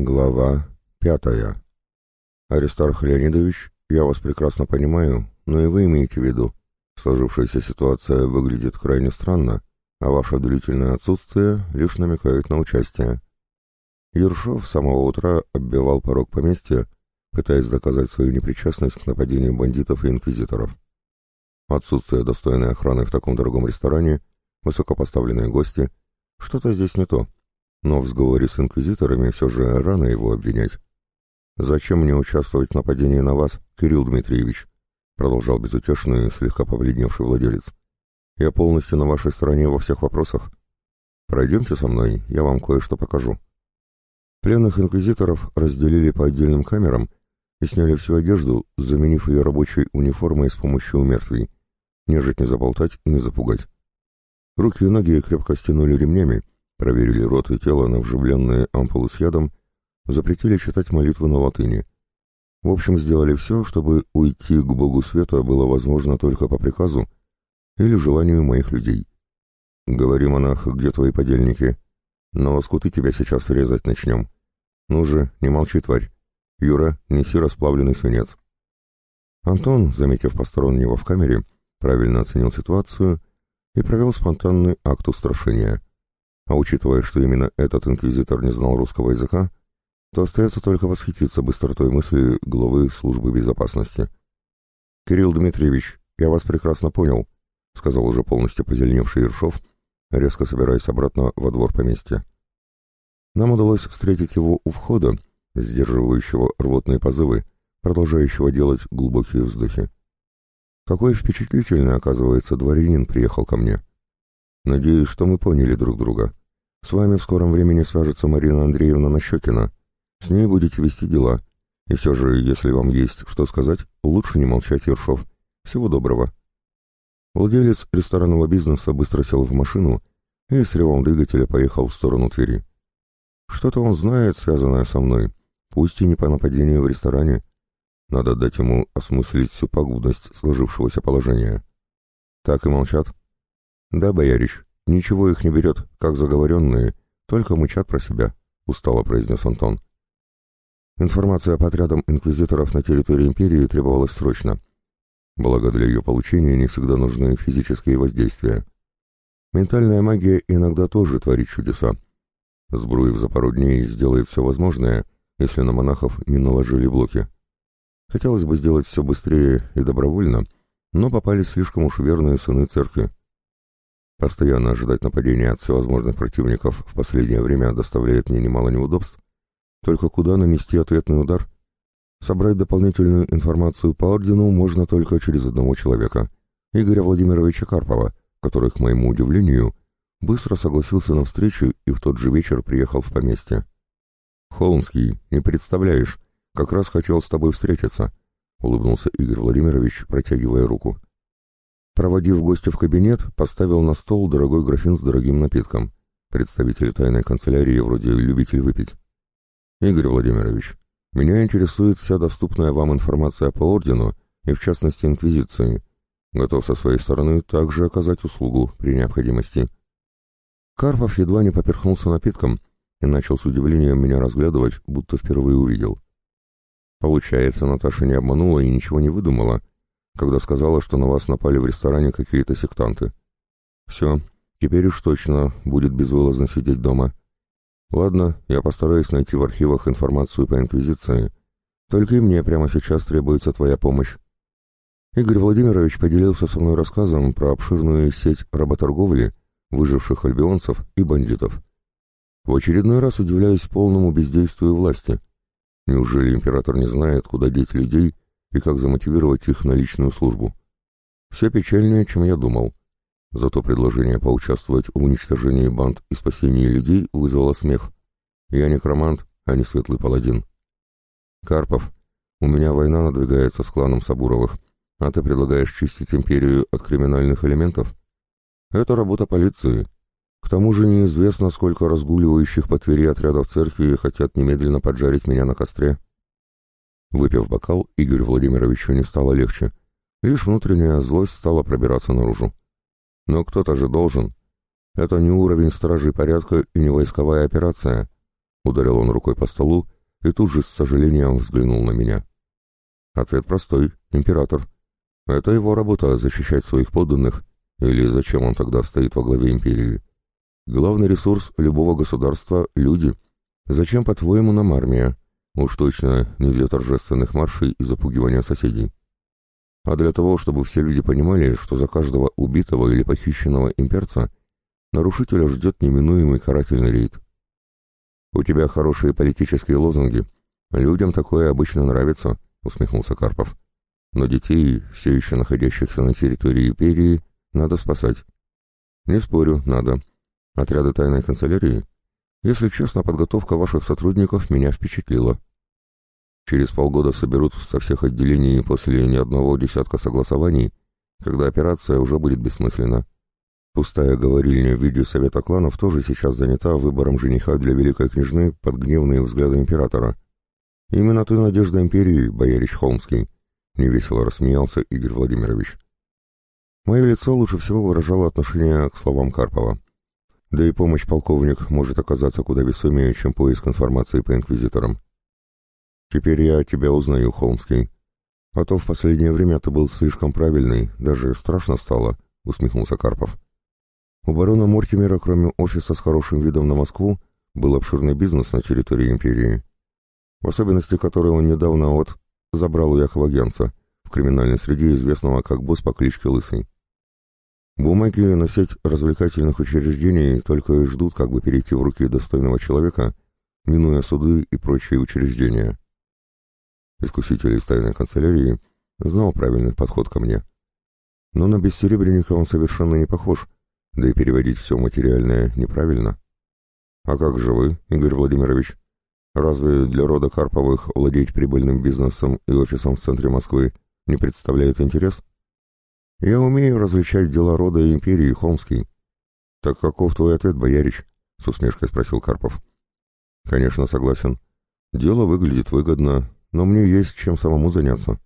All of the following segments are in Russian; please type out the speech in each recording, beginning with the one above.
Глава пятая. Аристарх Леонидович, я вас прекрасно понимаю, но и вы имеете в виду. Сложившаяся ситуация выглядит крайне странно, а ваше длительное отсутствие лишь намекает на участие. Ершов с самого утра оббивал порог поместья, пытаясь доказать свою непричастность к нападению бандитов и инквизиторов. Отсутствие достойной охраны в таком дорогом ресторане, высокопоставленные гости, что-то здесь не то. Но в сговоре с инквизиторами все же рано его обвинять. «Зачем мне участвовать в нападении на вас, Кирилл Дмитриевич?» продолжал безутешный, слегка побледневший владелец. «Я полностью на вашей стороне во всех вопросах. Пройдемте со мной, я вам кое-что покажу». Пленных инквизиторов разделили по отдельным камерам и сняли всю одежду, заменив ее рабочей униформой с помощью умертвий. Нежить не заболтать и не запугать. Руки и ноги крепко стянули ремнями, проверили рот и тело на вживленные ампулы с ядом, запретили читать молитвы на латыни. В общем, сделали все, чтобы уйти к Богу Света было возможно только по приказу или желанию моих людей. Говори, монах, где твои подельники? На лоскуты тебя сейчас резать начнем. Ну же, не молчи, тварь. Юра, неси расплавленный свинец. Антон, заметив постороннего в камере, правильно оценил ситуацию и провел спонтанный акт устрашения. А учитывая, что именно этот инквизитор не знал русского языка, то остается только восхититься быстротой мысли главы службы безопасности. «Кирилл Дмитриевич, я вас прекрасно понял», — сказал уже полностью позеленевший Ершов, резко собираясь обратно во двор поместья. Нам удалось встретить его у входа, сдерживающего рвотные позывы, продолжающего делать глубокие вздохи. Какой впечатлительный, оказывается, дворянин приехал ко мне. Надеюсь, что мы поняли друг друга. С вами в скором времени свяжется Марина Андреевна Нащекина. С ней будете вести дела. И все же, если вам есть что сказать, лучше не молчать, Ершов. Всего доброго. Владелец ресторанного бизнеса быстро сел в машину и с ревом двигателя поехал в сторону Твери. Что-то он знает, связанное со мной, пусть и не по нападению в ресторане. Надо дать ему осмыслить всю пагубность сложившегося положения. Так и молчат. Да, боярич, ничего их не берет, как заговоренные, только мычат про себя, устало произнес Антон. Информация по отрядам инквизиторов на территории империи требовалась срочно. Благо для ее получения не всегда нужны физические воздействия. Ментальная магия иногда тоже творит чудеса. Сбруев за пару дней сделает все возможное, если на монахов не наложили блоки. Хотелось бы сделать все быстрее и добровольно, но попались слишком уж верные сыны церкви. Постоянно ожидать нападения от всевозможных противников в последнее время доставляет мне немало неудобств. Только куда нанести ответный удар? Собрать дополнительную информацию по ордену можно только через одного человека — Игоря Владимировича Карпова, который, к моему удивлению, быстро согласился на встречу и в тот же вечер приехал в поместье. «Холмский, не представляешь, как раз хотел с тобой встретиться», — улыбнулся Игорь Владимирович, протягивая руку. Проводив гостя в кабинет, поставил на стол дорогой графин с дорогим напитком. Представитель тайной канцелярии вроде любитель выпить. «Игорь Владимирович, меня интересует вся доступная вам информация по ордену и, в частности, инквизиции. Готов со своей стороны также оказать услугу при необходимости». Карпов едва не поперхнулся напитком и начал с удивлением меня разглядывать, будто впервые увидел. Получается, Наташа не обманула и ничего не выдумала, когда сказала, что на вас напали в ресторане какие-то сектанты. Все, теперь уж точно будет безвылазно сидеть дома. Ладно, я постараюсь найти в архивах информацию по Инквизиции. Только и мне прямо сейчас требуется твоя помощь. Игорь Владимирович поделился со мной рассказом про обширную сеть работорговли, выживших альбионцев и бандитов. В очередной раз удивляюсь полному бездействию власти. Неужели император не знает, куда деть людей и как замотивировать их на личную службу? Все печальнее, чем я думал. Зато предложение поучаствовать в уничтожении банд и спасении людей вызвало смех. Я некромант, а не светлый паладин. Карпов, у меня война надвигается с кланом Сабуровых, а ты предлагаешь чистить империю от криминальных элементов? Это работа полиции. К тому же неизвестно, сколько разгуливающих по Твери отрядов церкви хотят немедленно поджарить меня на костре. Выпив бокал, Игорь Владимировичу не стало легче. Лишь внутренняя злость стала пробираться наружу. Но кто-то же должен. Это не уровень стражей порядка и не войсковая операция. Ударил он рукой по столу и тут же с сожалением взглянул на меня. Ответ простой — император. Это его работа — защищать своих подданных, или зачем он тогда стоит во главе империи? Главный ресурс любого государства — люди. Зачем, по-твоему, нам армия? Уж точно не для торжественных маршей и запугивания соседей. А для того, чтобы все люди понимали, что за каждого убитого или похищенного имперца нарушителя ждет неминуемый карательный рейд. «У тебя хорошие политические лозунги. Людям такое обычно нравится», — усмехнулся Карпов. «Но детей, все еще находящихся на территории империи, надо спасать». «Не спорю, надо. Отряды тайной канцелярии? Если честно, подготовка ваших сотрудников меня впечатлила. Через полгода соберут со всех отделений после ни одного десятка согласований, когда операция уже будет бессмысленна. Пустая говорильня в виде совета кланов тоже сейчас занята выбором жениха для великой княжны под гневные взгляды императора. Именно ты надежда империи, боярич Холмский, невесело рассмеялся Игорь Владимирович. Мое лицо лучше всего выражало отношение к словам Карпова. Да и помощь полковник может оказаться куда весомее, чем поиск информации по инквизиторам. Теперь я тебя узнаю, Холмский. А то в последнее время ты был слишком правильный, даже страшно стало, усмехнулся Карпов. У барона Мортимера, кроме офиса с хорошим видом на Москву, был обширный бизнес на территории империи, в особенности который он недавно от забрал у Якова Генца, в криминальной среде известного как босс по кличке Лысый. Бумаги на сеть развлекательных учреждений только и ждут, как бы перейти в руки достойного человека, минуя суды и прочие учреждения. Искуситель из тайной канцелярии знал правильный подход ко мне. Но на бессеребренника он совершенно не похож, да и переводить все материальное неправильно. А как же вы, Игорь Владимирович? Разве для рода Карповых владеть прибыльным бизнесом и офисом в центре Москвы не представляет интерес? Я умею различать дела рода и империи, Холмский. Так каков твой ответ, боярич? С усмешкой спросил Карпов. Конечно, согласен. Дело выглядит выгодно, но мне есть чем самому заняться.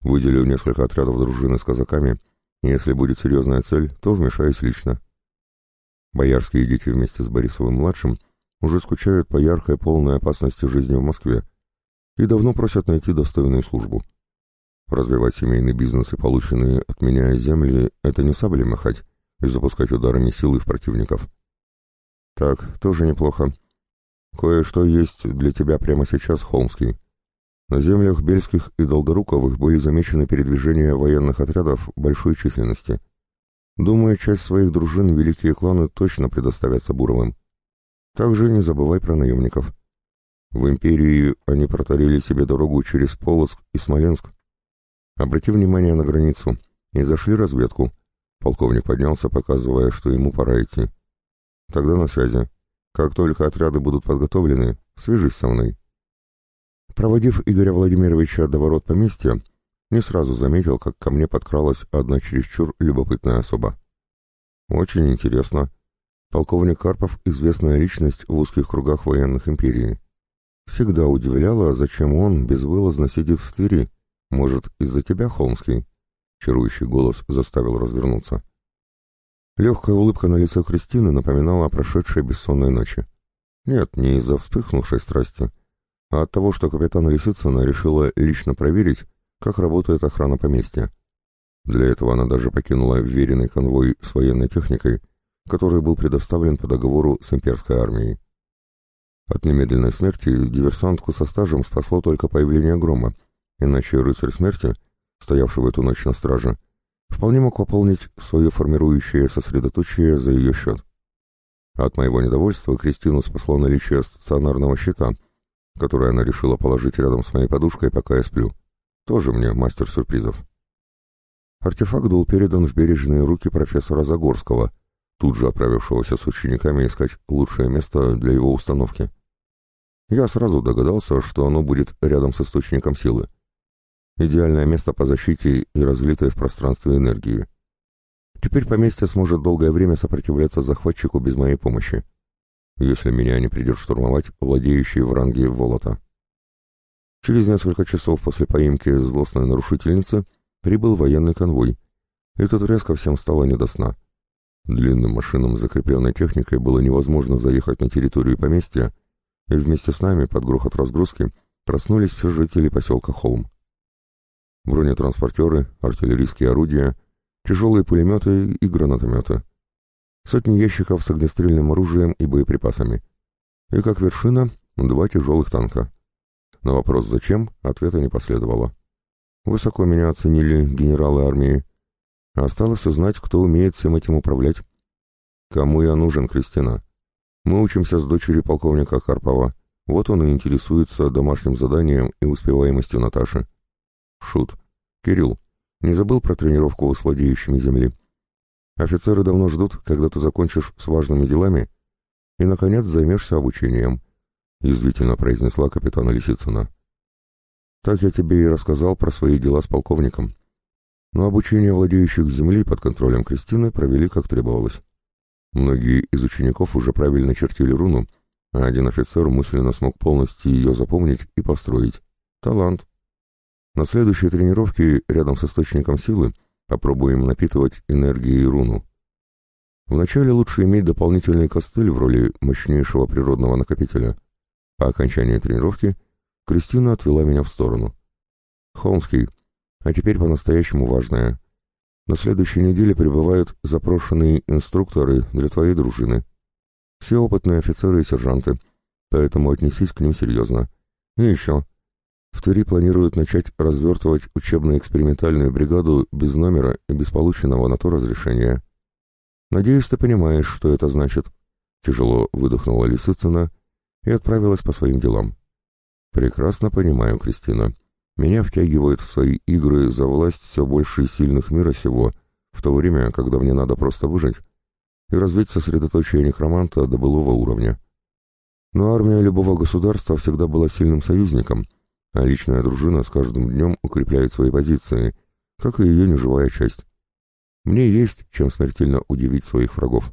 Выделю несколько отрядов дружины с казаками, и если будет серьезная цель, то вмешаюсь лично. Боярские дети вместе с Борисовым-младшим уже скучают по яркой, полной опасности жизни в Москве и давно просят найти достойную службу. Развивать семейный бизнес и полученные от меня земли — это не сабли махать и запускать ударами силы в противников. Так, тоже неплохо. Кое-что есть для тебя прямо сейчас, Холмский. На землях Бельских и Долгоруковых были замечены передвижения военных отрядов большой численности. Думаю, часть своих дружин великие кланы точно предоставят Сабуровым. Также не забывай про наемников. В империи они протарили себе дорогу через Полоцк и Смоленск, Обрати внимание на границу. И зашли разведку. Полковник поднялся, показывая, что ему пора идти. Тогда на связи. Как только отряды будут подготовлены, свяжись со мной. Проводив Игоря Владимировича до ворот поместья, не сразу заметил, как ко мне подкралась одна чересчур любопытная особа. Очень интересно. Полковник Карпов — известная личность в узких кругах военных империи. Всегда удивляло, зачем он безвылазно сидит в Твери, может, из-за тебя, Холмский?» Чарующий голос заставил развернуться. Легкая улыбка на лице Кристины напоминала о прошедшей бессонной ночи. Нет, не из-за вспыхнувшей страсти, а от того, что капитан Лисицына решила лично проверить, как работает охрана поместья. Для этого она даже покинула вверенный конвой с военной техникой, который был предоставлен по договору с имперской армией. От немедленной смерти диверсантку со стажем спасло только появление грома, Иначе рыцарь смерти, стоявший в эту ночь на страже, вполне мог пополнить свое формирующее сосредоточие за ее счет. От моего недовольства Кристину спасло наличие стационарного щита, который она решила положить рядом с моей подушкой, пока я сплю. Тоже мне мастер сюрпризов. Артефакт был передан в бережные руки профессора Загорского, тут же отправившегося с учениками искать лучшее место для его установки. Я сразу догадался, что оно будет рядом с источником силы. Идеальное место по защите и разлитой в пространстве энергии. Теперь поместье сможет долгое время сопротивляться захватчику без моей помощи, если меня не придет штурмовать владеющий в ранге Волота. Через несколько часов после поимки злостной нарушительницы прибыл военный конвой, и тут резко всем стало не до сна. Длинным машинам закрепленной техникой было невозможно заехать на территорию поместья, и вместе с нами под грохот разгрузки проснулись все жители поселка Холм. Бронетранспортеры, артиллерийские орудия, тяжелые пулеметы и гранатометы. Сотни ящиков с огнестрельным оружием и боеприпасами. И как вершина — два тяжелых танка. На вопрос «зачем?» ответа не последовало. Высоко меня оценили генералы армии. Осталось узнать, кто умеет всем этим управлять. Кому я нужен, Кристина? Мы учимся с дочерью полковника Карпова. Вот он и интересуется домашним заданием и успеваемостью Наташи. Шут. Кирилл, не забыл про тренировку с владеющими земли? Офицеры давно ждут, когда ты закончишь с важными делами и, наконец, займешься обучением, — язвительно произнесла капитана Лисицына. Так я тебе и рассказал про свои дела с полковником. Но обучение владеющих земли под контролем Кристины провели как требовалось. Многие из учеников уже правильно чертили руну, а один офицер мысленно смог полностью ее запомнить и построить. Талант. На следующей тренировке рядом с источником силы попробуем напитывать энергией руну. Вначале лучше иметь дополнительный костыль в роли мощнейшего природного накопителя. По окончании тренировки Кристина отвела меня в сторону. «Холмский, а теперь по-настоящему важное. На следующей неделе прибывают запрошенные инструкторы для твоей дружины. Все опытные офицеры и сержанты, поэтому отнесись к ним серьезно. И еще. В Твери планируют начать развертывать учебно-экспериментальную бригаду без номера и без полученного на то разрешения. Надеюсь, ты понимаешь, что это значит. Тяжело выдохнула Лисицына и отправилась по своим делам. Прекрасно понимаю, Кристина. Меня втягивают в свои игры за власть все больше сильных мира сего, в то время, когда мне надо просто выжить и развить сосредоточие некроманта до былого уровня. Но армия любого государства всегда была сильным союзником, а личная дружина с каждым днем укрепляет свои позиции, как и ее неживая часть. Мне есть чем смертельно удивить своих врагов.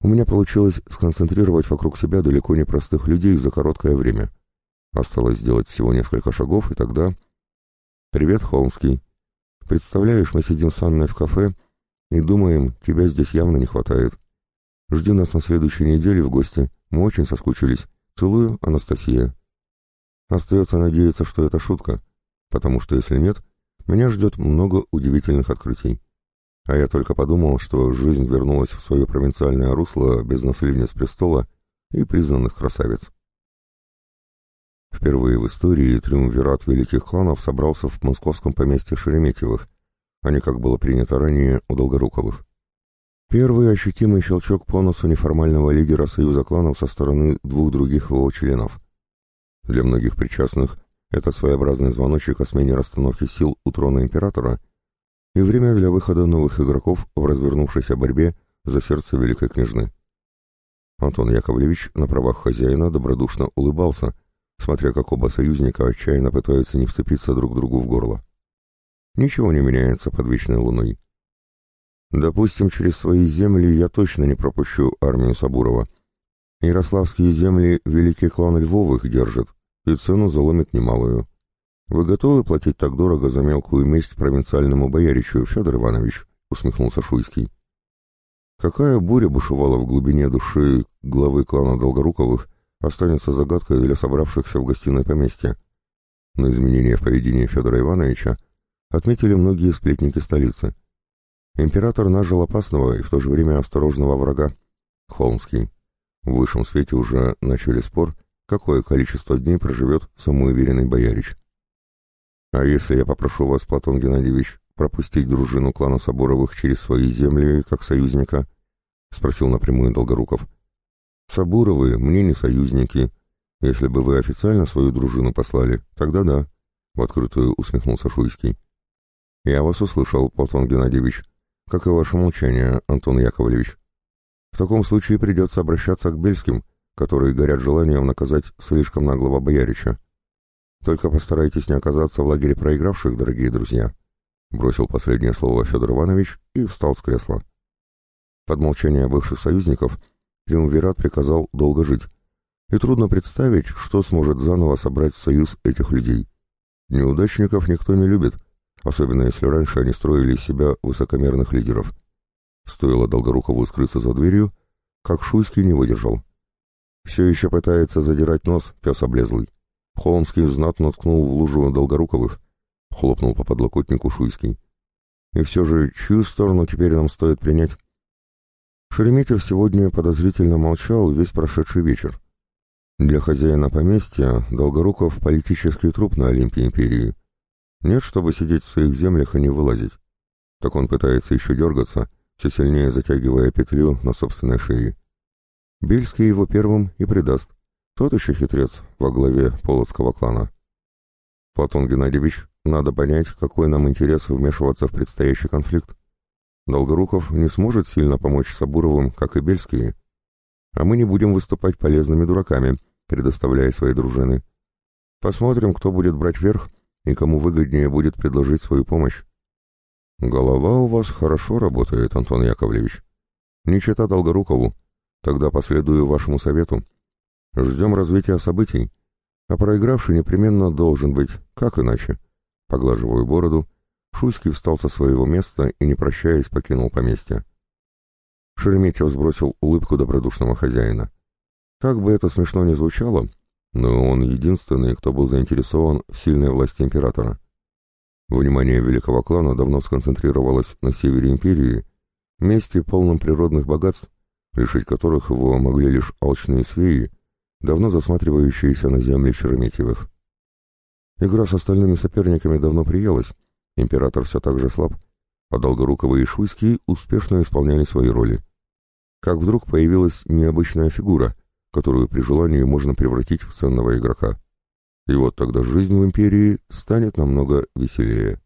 У меня получилось сконцентрировать вокруг себя далеко не простых людей за короткое время — Осталось сделать всего несколько шагов, и тогда... «Привет, Холмский. Представляешь, мы сидим с Анной в кафе и думаем, тебя здесь явно не хватает. Жди нас на следующей неделе в гости. Мы очень соскучились. Целую, Анастасия». Остается надеяться, что это шутка, потому что если нет, меня ждет много удивительных открытий. А я только подумал, что жизнь вернулась в свое провинциальное русло без наследниц престола и признанных красавиц. Впервые в истории триумвират великих кланов собрался в московском поместье Шереметьевых, а не как было принято ранее у Долгоруковых. Первый ощутимый щелчок по носу неформального лидера союза кланов со стороны двух других его членов. Для многих причастных это своеобразный звоночек о смене расстановки сил у трона императора и время для выхода новых игроков в развернувшейся борьбе за сердце великой княжны. Антон Яковлевич на правах хозяина добродушно улыбался, смотря как оба союзника отчаянно пытаются не вцепиться друг другу в горло. Ничего не меняется под вечной луной. Допустим, через свои земли я точно не пропущу армию Сабурова. Ярославские земли великий клан Львовых держит, и цену заломит немалую. Вы готовы платить так дорого за мелкую месть провинциальному бояричу, Федор Иванович? — усмехнулся Шуйский. Какая буря бушевала в глубине души главы клана Долгоруковых, останется загадкой для собравшихся в гостиной поместья. На изменения в поведении Федора Ивановича отметили многие сплетники столицы. Император нажил опасного и в то же время осторожного врага — Холмский. В высшем свете уже начали спор, какое количество дней проживет самоуверенный боярич. «А если я попрошу вас, Платон Геннадьевич, пропустить дружину клана Соборовых через свои земли, как союзника?» — спросил напрямую Долгоруков. — Сабуровы мне не союзники. Если бы вы официально свою дружину послали, тогда да, — в открытую усмехнулся Шуйский. Я вас услышал, Платон Геннадьевич, как и ваше молчание, Антон Яковлевич. В таком случае придется обращаться к Бельским, которые горят желанием наказать слишком наглого боярича. Только постарайтесь не оказаться в лагере проигравших, дорогие друзья. Бросил последнее слово Федор Иванович и встал с кресла. Под молчание бывших союзников Триумвират приказал долго жить, и трудно представить, что сможет заново собрать союз этих людей. Неудачников никто не любит, особенно если раньше они строили из себя высокомерных лидеров. Стоило Долгорухову скрыться за дверью, как Шуйский не выдержал. Все еще пытается задирать нос, пес облезлый. Холмский знатно ткнул в лужу Долгоруковых, хлопнул по подлокотнику Шуйский. И все же, чью сторону теперь нам стоит принять? Шереметьев сегодня подозрительно молчал весь прошедший вечер. Для хозяина поместья Долгоруков — политический труп на Олимпе империи. Нет, чтобы сидеть в своих землях и не вылазить. Так он пытается еще дергаться, все сильнее затягивая петлю на собственной шее. Бельский его первым и предаст. Тот еще хитрец во главе полоцкого клана. Платон Геннадьевич, надо понять, какой нам интерес вмешиваться в предстоящий конфликт. Долгоруков не сможет сильно помочь Сабуровым, как и Бельские. А мы не будем выступать полезными дураками, предоставляя свои дружины. Посмотрим, кто будет брать верх и кому выгоднее будет предложить свою помощь. Голова у вас хорошо работает, Антон Яковлевич. Не чита Долгорукову. Тогда последую вашему совету. Ждем развития событий. А проигравший непременно должен быть, как иначе. Поглаживаю бороду. Шуйский встал со своего места и, не прощаясь, покинул поместье. Шереметьев сбросил улыбку добродушного хозяина. Как бы это смешно ни звучало, но он единственный, кто был заинтересован в сильной власти императора. Внимание великого клана давно сконцентрировалось на севере империи, месте полном природных богатств, лишить которых его могли лишь алчные свеи, давно засматривающиеся на земли Шереметьевых. Игра с остальными соперниками давно приелась, император все так же слаб, а Долгоруковый и Шуйский успешно исполняли свои роли. Как вдруг появилась необычная фигура, которую при желании можно превратить в ценного игрока. И вот тогда жизнь в империи станет намного веселее.